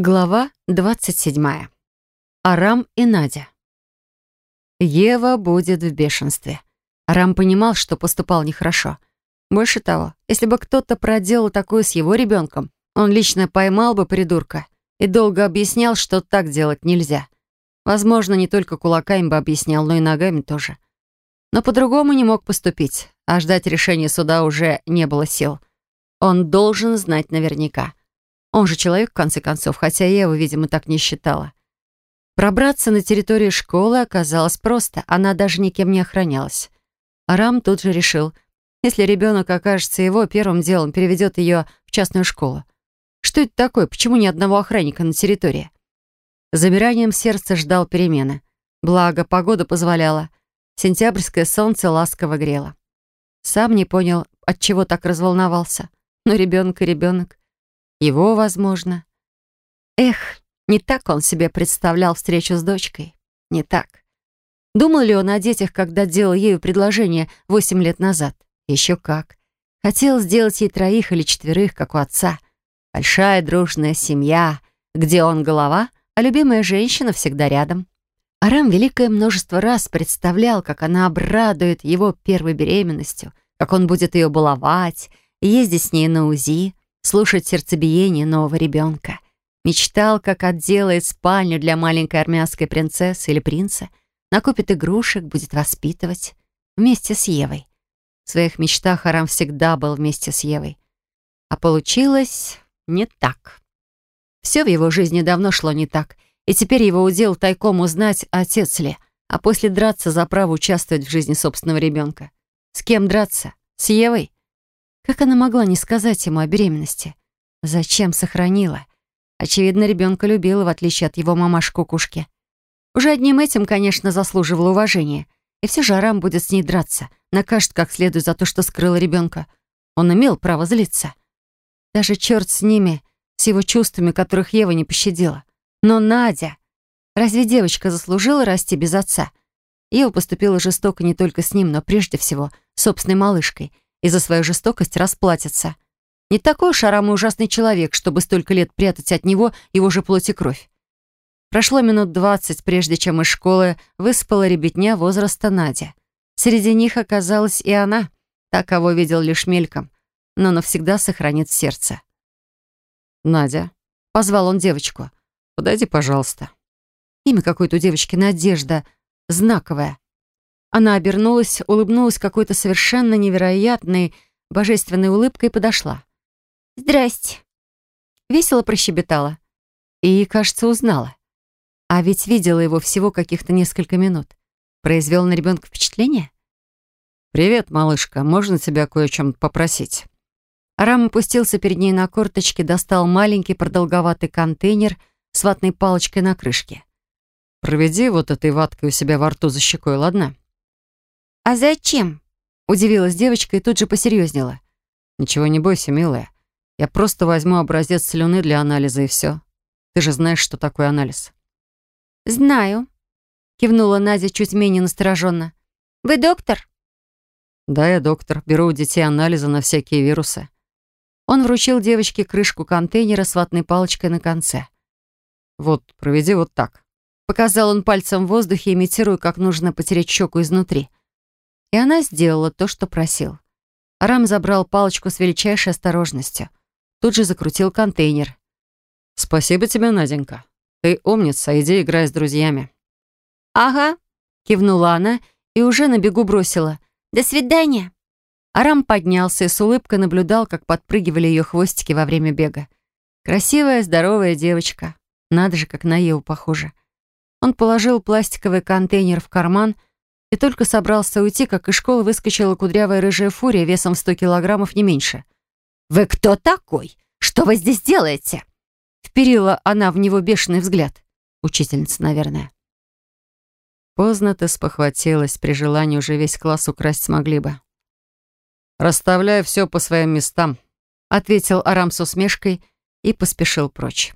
Глава 27. Арам и Надя. Ева будет в бешенстве. Арам понимал, что поступал нехорошо. Больше того, если бы кто-то проделал такое с его ребенком, он лично поймал бы придурка и долго объяснял, что так делать нельзя. Возможно, не только кулаками бы объяснял, но и ногами тоже. Но по-другому не мог поступить, а ждать решения суда уже не было сил. Он должен знать наверняка. Он же человек, в конце концов, хотя я его, видимо, так не считала. Пробраться на территорию школы оказалось просто, она даже никем не охранялась. Арам тут же решил, если ребенок окажется его, первым делом переведет ее в частную школу. Что это такое? Почему ни одного охранника на территории? Замиранием сердца ждал перемены. Благо, погода позволяла. Сентябрьское солнце ласково грело. Сам не понял, от чего так разволновался. Но ребенок и ребенок. Его, возможно. Эх, не так он себе представлял встречу с дочкой. Не так. Думал ли он о детях, когда делал ею предложение восемь лет назад? Еще как. Хотел сделать ей троих или четверых, как у отца. Большая дружная семья, где он голова, а любимая женщина всегда рядом. Арам великое множество раз представлял, как она обрадует его первой беременностью, как он будет ее баловать, ездить с ней на УЗИ, слушать сердцебиение нового ребенка. Мечтал, как отделает спальню для маленькой армянской принцессы или принца, накупит игрушек, будет воспитывать. Вместе с Евой. В своих мечтах Арам всегда был вместе с Евой. А получилось не так. Все в его жизни давно шло не так, и теперь его удел тайком узнать, отец ли, а после драться за право участвовать в жизни собственного ребенка. С кем драться? С Евой? Как она могла не сказать ему о беременности? Зачем сохранила? Очевидно, ребенка любила, в отличие от его мамаш-кукушки. Уже одним этим, конечно, заслуживала уважения. И все же Арам будет с ней драться, накажет как следует за то, что скрыла ребенка. Он имел право злиться. Даже черт с ними, с его чувствами, которых Ева не пощадила. Но Надя... Разве девочка заслужила расти без отца? Ева поступила жестоко не только с ним, но прежде всего с собственной малышкой — и за свою жестокость расплатится. Не такой уж и ужасный человек, чтобы столько лет прятать от него его же плоть и кровь. Прошло минут двадцать, прежде чем из школы выспала ребятня возраста Надя. Среди них оказалась и она, та, кого видел лишь мельком, но навсегда сохранит сердце. «Надя», — позвал он девочку, — «подойди, пожалуйста». Имя какой-то у девочки Надежда, знаковое. Она обернулась, улыбнулась какой-то совершенно невероятной, божественной улыбкой и подошла. «Здрасте!» Весело прощебетала. И, кажется, узнала. А ведь видела его всего каких-то несколько минут. Произвел на ребенка впечатление? «Привет, малышка. Можно тебя кое о чем попросить?» Арам опустился перед ней на корточки, достал маленький продолговатый контейнер с ватной палочкой на крышке. «Проведи вот этой ваткой у себя во рту за щекой, ладно?» «А зачем?» — удивилась девочка и тут же посерьезнела. «Ничего не бойся, милая. Я просто возьму образец слюны для анализа и все. Ты же знаешь, что такое анализ». «Знаю», — кивнула Надя чуть менее настороженно. «Вы доктор?» «Да, я доктор. Беру у детей анализы на всякие вирусы». Он вручил девочке крышку контейнера с ватной палочкой на конце. «Вот, проведи вот так». Показал он пальцем в воздухе, имитируя, как нужно потереть щеку изнутри. И она сделала то, что просил. Арам забрал палочку с величайшей осторожностью. Тут же закрутил контейнер. «Спасибо тебе, Наденька. Ты умница, иди играй с друзьями». «Ага», — кивнула она и уже на бегу бросила. «До свидания». Арам поднялся и с улыбкой наблюдал, как подпрыгивали ее хвостики во время бега. Красивая, здоровая девочка. Надо же, как на Еву похожа. Он положил пластиковый контейнер в карман — и только собрался уйти, как из школы выскочила кудрявая рыжая фурия весом в сто килограммов, не меньше. «Вы кто такой? Что вы здесь делаете?» Вперила она в него бешеный взгляд. Учительница, наверное. Поздно ты спохватилась, при желании уже весь класс украсть смогли бы. «Расставляй все по своим местам», — ответил Арам с усмешкой и поспешил прочь.